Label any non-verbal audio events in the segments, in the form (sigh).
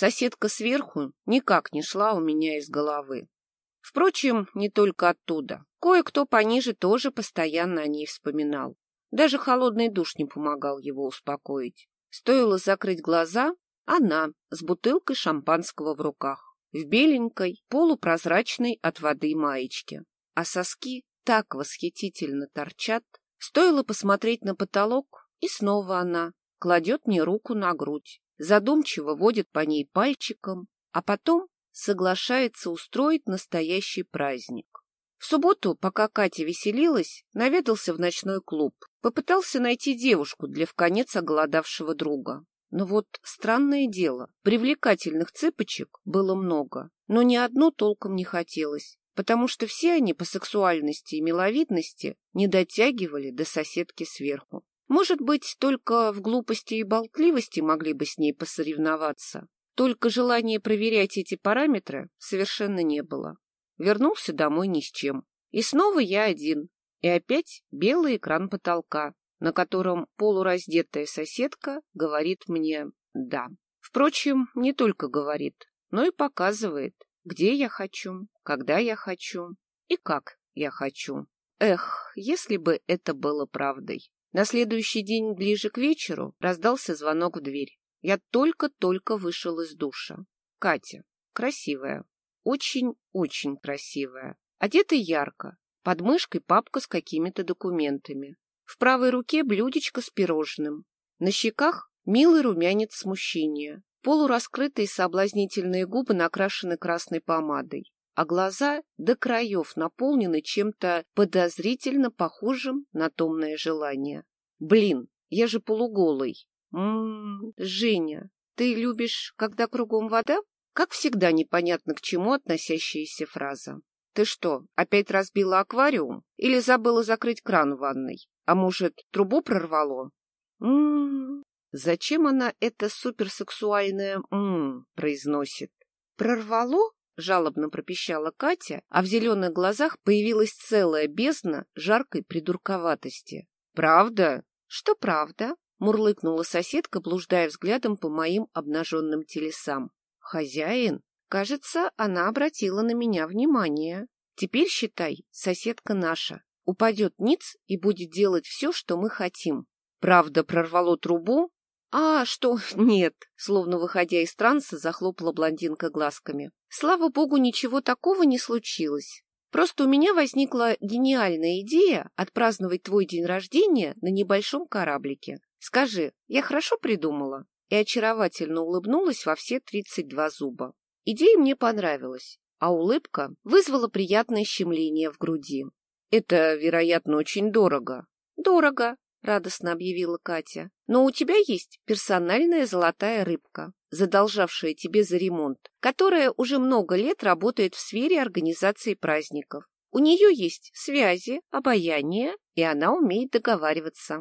Соседка сверху никак не шла у меня из головы. Впрочем, не только оттуда. Кое-кто пониже тоже постоянно о ней вспоминал. Даже холодный душ не помогал его успокоить. Стоило закрыть глаза, она с бутылкой шампанского в руках, в беленькой, полупрозрачной от воды маечке. А соски так восхитительно торчат. Стоило посмотреть на потолок, и снова она кладет мне руку на грудь, задумчиво водит по ней пальчиком, а потом соглашается устроить настоящий праздник. В субботу, пока Катя веселилась, наведался в ночной клуб. Попытался найти девушку для вконец оголодавшего друга. Но вот странное дело, привлекательных цыпочек было много, но ни одну толком не хотелось, потому что все они по сексуальности и миловидности не дотягивали до соседки сверху. Может быть, только в глупости и болтливости могли бы с ней посоревноваться. Только желания проверять эти параметры совершенно не было. Вернулся домой ни с чем. И снова я один. И опять белый экран потолка, на котором полураздетая соседка говорит мне «да». Впрочем, не только говорит, но и показывает, где я хочу, когда я хочу и как я хочу. Эх, если бы это было правдой. На следующий день ближе к вечеру раздался звонок в дверь. Я только-только вышел из душа. Катя, красивая, очень-очень красивая, одета ярко, под мышкой папка с какими-то документами. В правой руке блюдечко с пирожным. На щеках милый румянец смущения. Полураскрытые соблазнительные губы накрашены красной помадой а глаза до краев наполнены чем-то подозрительно похожим на томное желание. Блин, я же полуголый. Ммм, Женя, ты любишь, когда кругом вода? Как всегда непонятно к чему относящаяся фраза. Ты что, опять разбила аквариум? Или забыла закрыть кран в ванной? А может, трубу прорвало? Ммм, зачем она это суперсексуальное «ммм» произносит? Прорвало? Жалобно пропищала Катя, а в зеленых глазах появилась целая бездна жаркой придурковатости. «Правда?» «Что правда?» — мурлыкнула соседка, блуждая взглядом по моим обнаженным телесам. «Хозяин?» Кажется, она обратила на меня внимание. Теперь, считай, соседка наша. Упадет ниц и будет делать все, что мы хотим. Правда, прорвало трубу? А, что? (laughs) Нет, словно выходя из транса, захлопала блондинка глазками. Слава богу, ничего такого не случилось. Просто у меня возникла гениальная идея отпраздновать твой день рождения на небольшом кораблике. Скажи, я хорошо придумала?» И очаровательно улыбнулась во все тридцать два зуба. Идея мне понравилась, а улыбка вызвала приятное щемление в груди. «Это, вероятно, очень дорого». «Дорого», — радостно объявила Катя. «Но у тебя есть персональная золотая рыбка задолжавшая тебе за ремонт, которая уже много лет работает в сфере организации праздников. У нее есть связи, обаяние, и она умеет договариваться.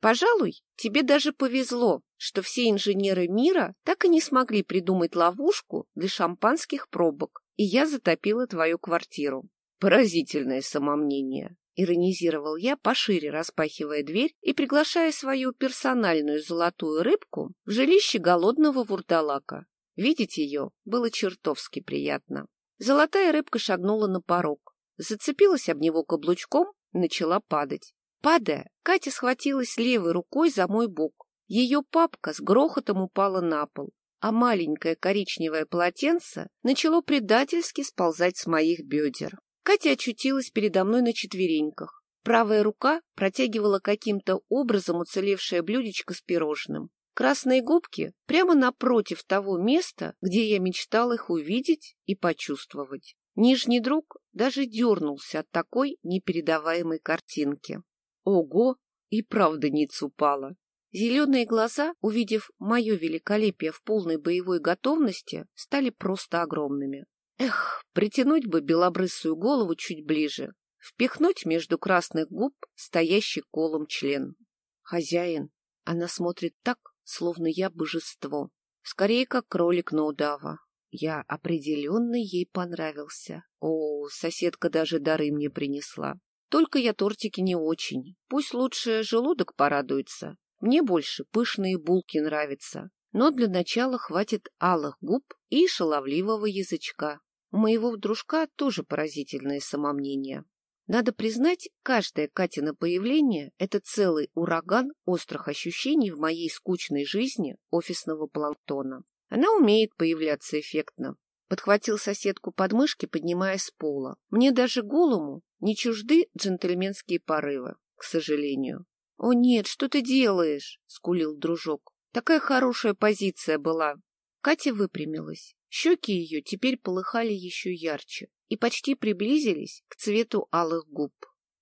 Пожалуй, тебе даже повезло, что все инженеры мира так и не смогли придумать ловушку для шампанских пробок, и я затопила твою квартиру. Поразительное самомнение. Иронизировал я, пошире распахивая дверь и приглашая свою персональную золотую рыбку в жилище голодного вурдалака. Видеть ее было чертовски приятно. Золотая рыбка шагнула на порог, зацепилась об него каблучком начала падать. Падая, Катя схватилась левой рукой за мой бок. Ее папка с грохотом упала на пол, а маленькое коричневое полотенце начало предательски сползать с моих бедер. Катя очутилась передо мной на четвереньках. Правая рука протягивала каким-то образом уцелевшее блюдечко с пирожным. Красные губки прямо напротив того места, где я мечтал их увидеть и почувствовать. Нижний друг даже дернулся от такой непередаваемой картинки. Ого! И правда ниц упала. Зеленые глаза, увидев мое великолепие в полной боевой готовности, стали просто огромными. Эх, притянуть бы белобрысую голову чуть ближе, впихнуть между красных губ стоящий колом член. Хозяин, она смотрит так, словно я божество, скорее как кролик на удава. Я определенно ей понравился. О, соседка даже дары мне принесла. Только я тортики не очень. Пусть лучше желудок порадуется. Мне больше пышные булки нравятся. Но для начала хватит алых губ и шаловливого язычка. У моего дружка тоже поразительное самомнение. Надо признать, каждое Катина появление — это целый ураган острых ощущений в моей скучной жизни офисного планктона. Она умеет появляться эффектно. Подхватил соседку под мышки, поднимая с пола. Мне даже голому не чужды джентльменские порывы, к сожалению. — О нет, что ты делаешь? — скулил дружок. Такая хорошая позиция была. Катя выпрямилась. Щеки ее теперь полыхали еще ярче и почти приблизились к цвету алых губ.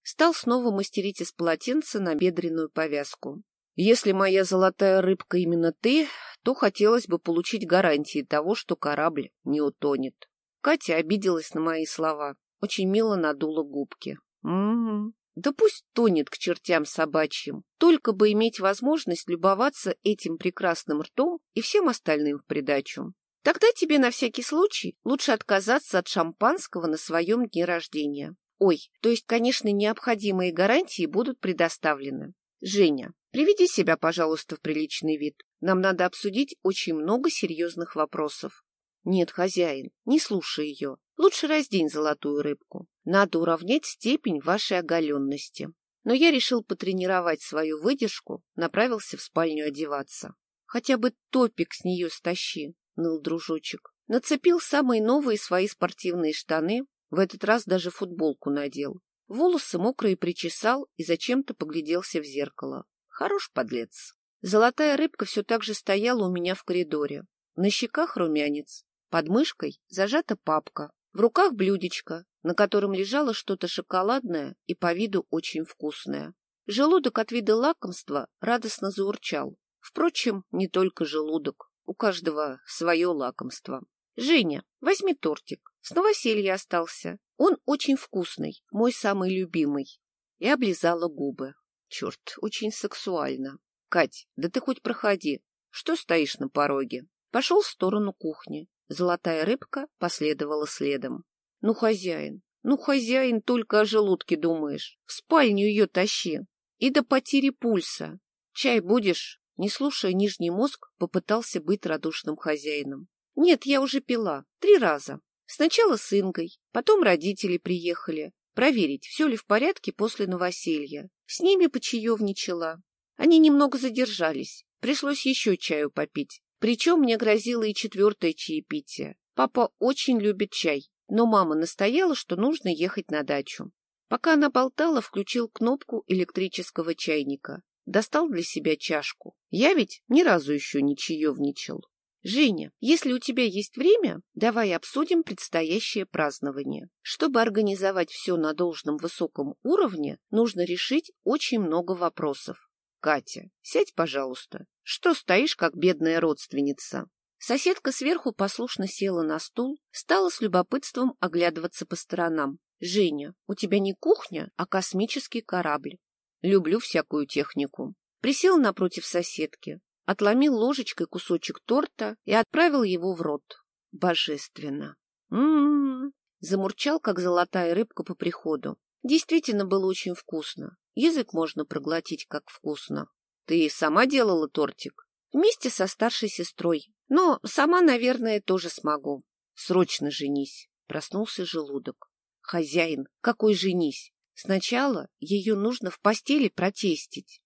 Стал снова мастерить из полотенца на бедренную повязку. Если моя золотая рыбка именно ты, то хотелось бы получить гарантии того, что корабль не утонет. Катя обиделась на мои слова, очень мило надула губки. М-м, да пусть тонет к чертям собачьим, только бы иметь возможность любоваться этим прекрасным ртом и всем остальным в придачу. Тогда тебе на всякий случай лучше отказаться от шампанского на своем дне рождения. Ой, то есть, конечно, необходимые гарантии будут предоставлены. Женя, приведи себя, пожалуйста, в приличный вид. Нам надо обсудить очень много серьезных вопросов. Нет, хозяин, не слушай ее. Лучше раздень золотую рыбку. Надо уравнять степень вашей оголенности. Но я решил потренировать свою выдержку, направился в спальню одеваться. Хотя бы топик с нее стащи, — ныл дружочек. Нацепил самые новые свои спортивные штаны, в этот раз даже футболку надел. Волосы мокрые причесал и зачем-то погляделся в зеркало. Хорош подлец. Золотая рыбка все так же стояла у меня в коридоре. На щеках румянец, под мышкой зажата папка, в руках блюдечко, на котором лежало что-то шоколадное и по виду очень вкусное. Желудок от вида лакомства радостно заурчал. Впрочем, не только желудок. У каждого свое лакомство. Женя, возьми тортик. С новоселья остался. Он очень вкусный, мой самый любимый. И облизала губы. Черт, очень сексуально. Кать, да ты хоть проходи. Что стоишь на пороге? Пошел в сторону кухни. Золотая рыбка последовала следом. Ну, хозяин, ну, хозяин, только о желудке думаешь. В спальню ее тащи. И до потери пульса. Чай будешь? Не слушая нижний мозг, попытался быть радушным хозяином. Нет, я уже пила. Три раза. Сначала с Ингой, потом родители приехали. Проверить, все ли в порядке после новоселья. С ними почаевничала. Они немного задержались. Пришлось еще чаю попить. Причем мне грозило и четвертое чаепитие. Папа очень любит чай, но мама настояла, что нужно ехать на дачу. Пока она болтала, включил кнопку электрического чайника достал для себя чашку. Я ведь ни разу еще не чаевничал. Женя, если у тебя есть время, давай обсудим предстоящее празднование. Чтобы организовать все на должном высоком уровне, нужно решить очень много вопросов. Катя, сядь, пожалуйста. Что стоишь, как бедная родственница? Соседка сверху послушно села на стул, стала с любопытством оглядываться по сторонам. Женя, у тебя не кухня, а космический корабль. Люблю всякую технику. Присел напротив соседки, отломил ложечкой кусочек торта и отправил его в рот. Божественно. М-м-м. Замурчал, как золотая рыбка по приходу. Действительно было очень вкусно. Язык можно проглотить, как вкусно. Ты сама делала тортик? Вместе со старшей сестрой. Но сама, наверное, тоже смогу. Срочно женись. Проснулся желудок. Хозяин, какой женись? Сначала ее нужно в постели протестить.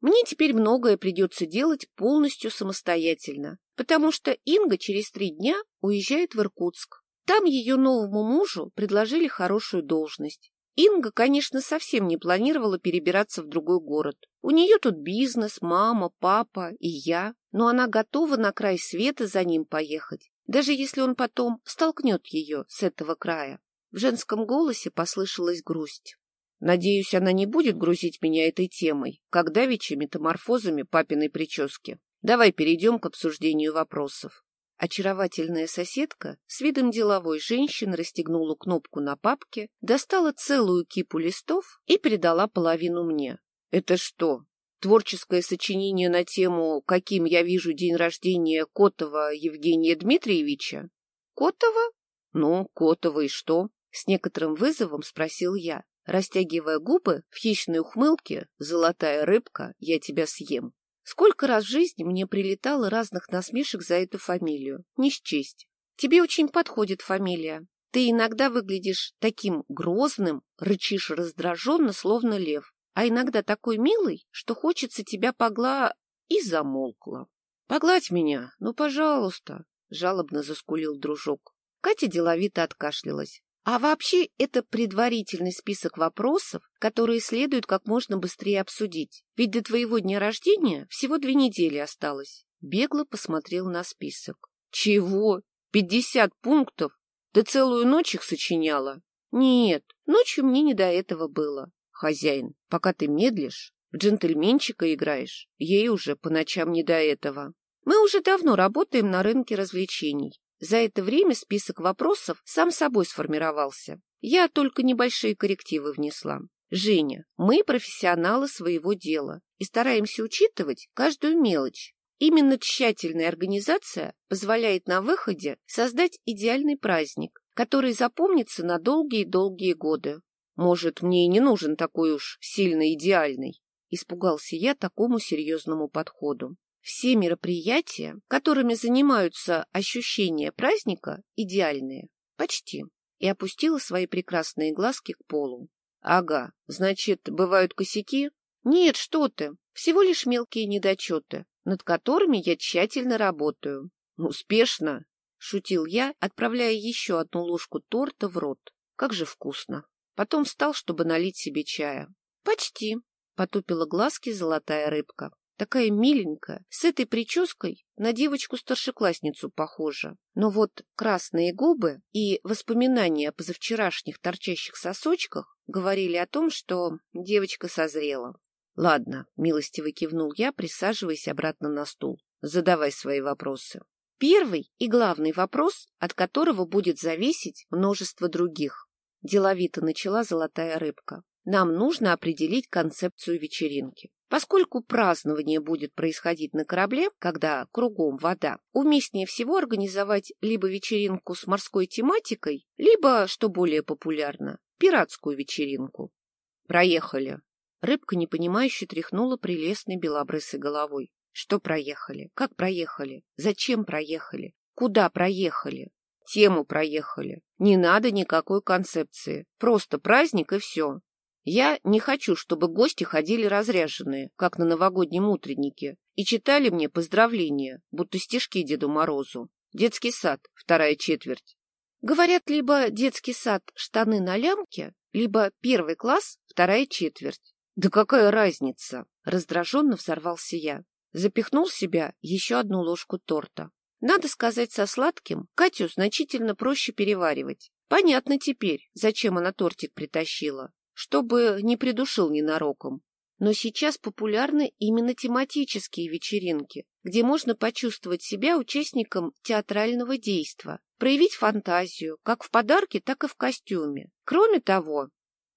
Мне теперь многое придется делать полностью самостоятельно, потому что Инга через три дня уезжает в Иркутск. Там ее новому мужу предложили хорошую должность. Инга, конечно, совсем не планировала перебираться в другой город. У нее тут бизнес, мама, папа и я, но она готова на край света за ним поехать, даже если он потом столкнет ее с этого края. В женском голосе послышалась грусть. Надеюсь, она не будет грузить меня этой темой, как давеча метаморфозами папиной прически. Давай перейдем к обсуждению вопросов. Очаровательная соседка с видом деловой женщины расстегнула кнопку на папке, достала целую кипу листов и передала половину мне. Это что, творческое сочинение на тему «Каким я вижу день рождения Котова Евгения Дмитриевича»? Котова? Ну, Котова и что? С некоторым вызовом спросил я. Растягивая губы в хищной ухмылке, золотая рыбка, я тебя съем. Сколько раз в жизни мне прилетало разных насмешек за эту фамилию. Не счесть. Тебе очень подходит фамилия. Ты иногда выглядишь таким грозным, рычишь раздраженно, словно лев, а иногда такой милый, что хочется тебя погла... И замолкла. — Погладь меня, ну, пожалуйста, — жалобно заскулил дружок. Катя деловито откашлялась. А вообще это предварительный список вопросов, которые следует как можно быстрее обсудить. Ведь до твоего дня рождения всего две недели осталось. Бегло посмотрел на список. Чего? Пятьдесят пунктов? Ты целую ночь их сочиняла? Нет, ночью мне не до этого было. Хозяин, пока ты медлишь, в джентльменчика играешь, ей уже по ночам не до этого. Мы уже давно работаем на рынке развлечений. За это время список вопросов сам собой сформировался. Я только небольшие коррективы внесла. Женя, мы профессионалы своего дела и стараемся учитывать каждую мелочь. Именно тщательная организация позволяет на выходе создать идеальный праздник, который запомнится на долгие-долгие годы. Может, мне и не нужен такой уж сильно идеальный. Испугался я такому серьезному подходу. Все мероприятия, которыми занимаются ощущения праздника, идеальные. Почти. И опустила свои прекрасные глазки к полу. Ага, значит, бывают косяки? Нет, что ты. Всего лишь мелкие недочеты, над которыми я тщательно работаю. Успешно, шутил я, отправляя еще одну ложку торта в рот. Как же вкусно. Потом встал, чтобы налить себе чая. Почти, потупила глазки золотая рыбка. Такая миленькая, с этой прической на девочку-старшеклассницу похожа. Но вот красные губы и воспоминания о позавчерашних торчащих сосочках говорили о том, что девочка созрела. Ладно, милостиво кивнул я, присаживаясь обратно на стул. Задавай свои вопросы. Первый и главный вопрос, от которого будет зависеть множество других. Деловито начала золотая рыбка. Нам нужно определить концепцию вечеринки. Поскольку празднование будет происходить на корабле, когда кругом вода, уместнее всего организовать либо вечеринку с морской тематикой, либо, что более популярно, пиратскую вечеринку. Проехали. Рыбка непонимающе тряхнула прелестной белобрысой головой. Что проехали? Как проехали? Зачем проехали? Куда проехали? Тему проехали. Не надо никакой концепции. Просто праздник и все. Я не хочу, чтобы гости ходили разряженные, как на новогоднем утреннике, и читали мне поздравления, будто стишки Деду Морозу. Детский сад, вторая четверть. Говорят, либо детский сад штаны на лямке, либо первый класс, вторая четверть. Да какая разница? Раздраженно взорвался я. Запихнул в себя еще одну ложку торта. Надо сказать, со сладким Катю значительно проще переваривать. Понятно теперь, зачем она тортик притащила чтобы не придушил ненароком. Но сейчас популярны именно тематические вечеринки, где можно почувствовать себя участником театрального действа, проявить фантазию, как в подарке, так и в костюме. Кроме того,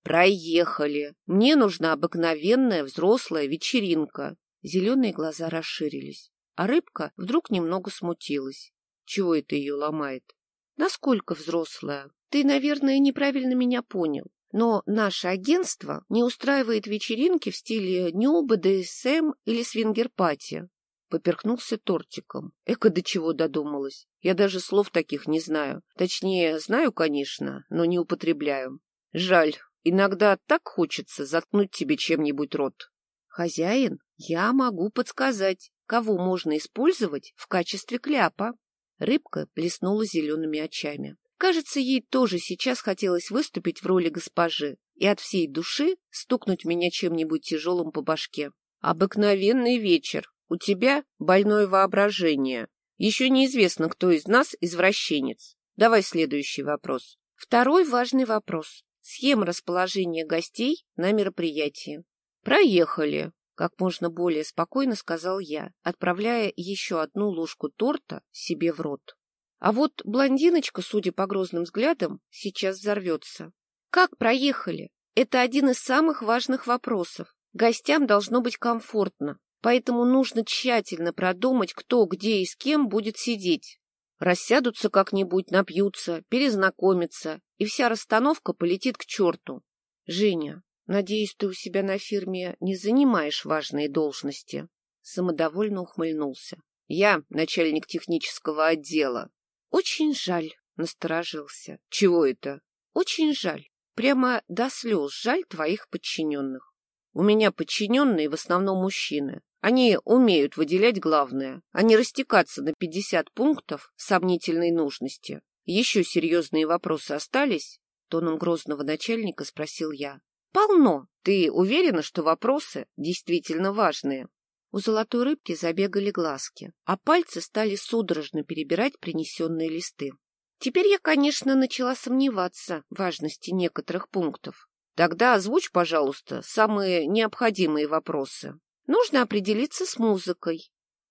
проехали. Мне нужна обыкновенная взрослая вечеринка. Зеленые глаза расширились, а рыбка вдруг немного смутилась. Чего это ее ломает? Насколько взрослая? Ты, наверное, неправильно меня понял. Но наше агентство не устраивает вечеринки в стиле ню, БДСМ или свингер-пати. Поперхнулся тортиком. Эко до чего додумалась. Я даже слов таких не знаю. Точнее, знаю, конечно, но не употребляю. Жаль, иногда так хочется заткнуть тебе чем-нибудь рот. Хозяин, я могу подсказать, кого можно использовать в качестве кляпа. Рыбка блеснула зелеными очами. Кажется, ей тоже сейчас хотелось выступить в роли госпожи и от всей души стукнуть меня чем-нибудь тяжелым по башке. «Обыкновенный вечер. У тебя больное воображение. Еще неизвестно, кто из нас извращенец. Давай следующий вопрос. Второй важный вопрос. Схема расположения гостей на мероприятии. Проехали, как можно более спокойно сказал я, отправляя еще одну ложку торта себе в рот. А вот блондиночка, судя по грозным взглядам, сейчас взорвется. Как проехали? Это один из самых важных вопросов. Гостям должно быть комфортно, поэтому нужно тщательно продумать, кто где и с кем будет сидеть. Рассядутся как-нибудь, напьются, перезнакомятся, и вся расстановка полетит к черту. Женя, надеюсь, ты у себя на фирме не занимаешь важные должности. Самодовольно ухмыльнулся. Я начальник технического отдела. Очень жаль, насторожился. Чего это? Очень жаль. Прямо до слез жаль твоих подчиненных. У меня подчиненные в основном мужчины. Они умеют выделять главное, а не растекаться на 50 пунктов сомнительной нужности. Еще серьезные вопросы остались? Тоном грозного начальника спросил я. Полно. Ты уверена, что вопросы действительно важные? У золотой рыбки забегали глазки, а пальцы стали судорожно перебирать принесенные листы. Теперь я, конечно, начала сомневаться в важности некоторых пунктов. Тогда озвучь, пожалуйста, самые необходимые вопросы. Нужно определиться с музыкой.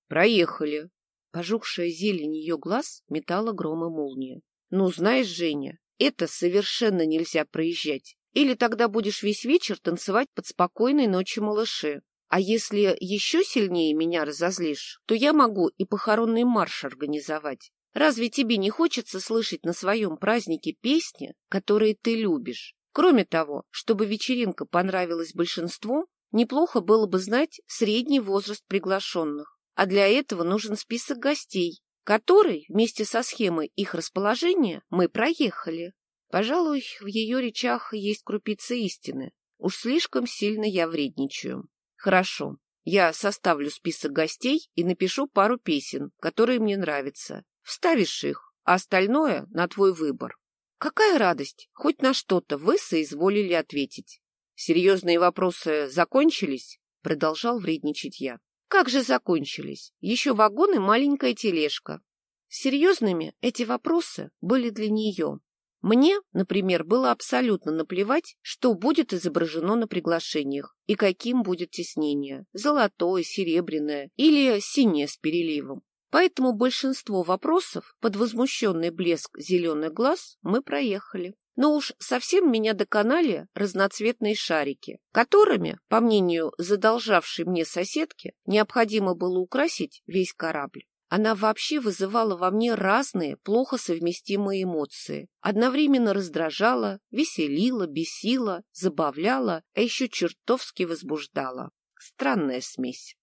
Проехали. Пожухшая зелень ее глаз метала гром и молния. Ну, знаешь, Женя, это совершенно нельзя проезжать. Или тогда будешь весь вечер танцевать под спокойной ночью малыши. А если еще сильнее меня разозлишь, то я могу и похоронный марш организовать. Разве тебе не хочется слышать на своем празднике песни, которые ты любишь? Кроме того, чтобы вечеринка понравилась большинству, неплохо было бы знать средний возраст приглашенных. А для этого нужен список гостей, который вместе со схемой их расположения мы проехали. Пожалуй, в ее речах есть крупица истины. Уж слишком сильно я вредничаю. Хорошо, я составлю список гостей и напишу пару песен, которые мне нравятся. Вставишь их, а остальное на твой выбор. Какая радость! Хоть на что-то вы соизволили ответить. Серьезные вопросы закончились? Продолжал вредничать я. Как же закончились? Еще вагон и маленькая тележка. Серьезными эти вопросы были для нее. Мне, например, было абсолютно наплевать, что будет изображено на приглашениях и каким будет теснение – золотое, серебряное или синее с переливом. Поэтому большинство вопросов под возмущенный блеск зеленых глаз мы проехали. Но уж совсем меня доконали разноцветные шарики, которыми, по мнению задолжавшей мне соседки, необходимо было украсить весь корабль. Она вообще вызывала во мне разные, плохо совместимые эмоции. Одновременно раздражала, веселила, бесила, забавляла, а еще чертовски возбуждала. Странная смесь.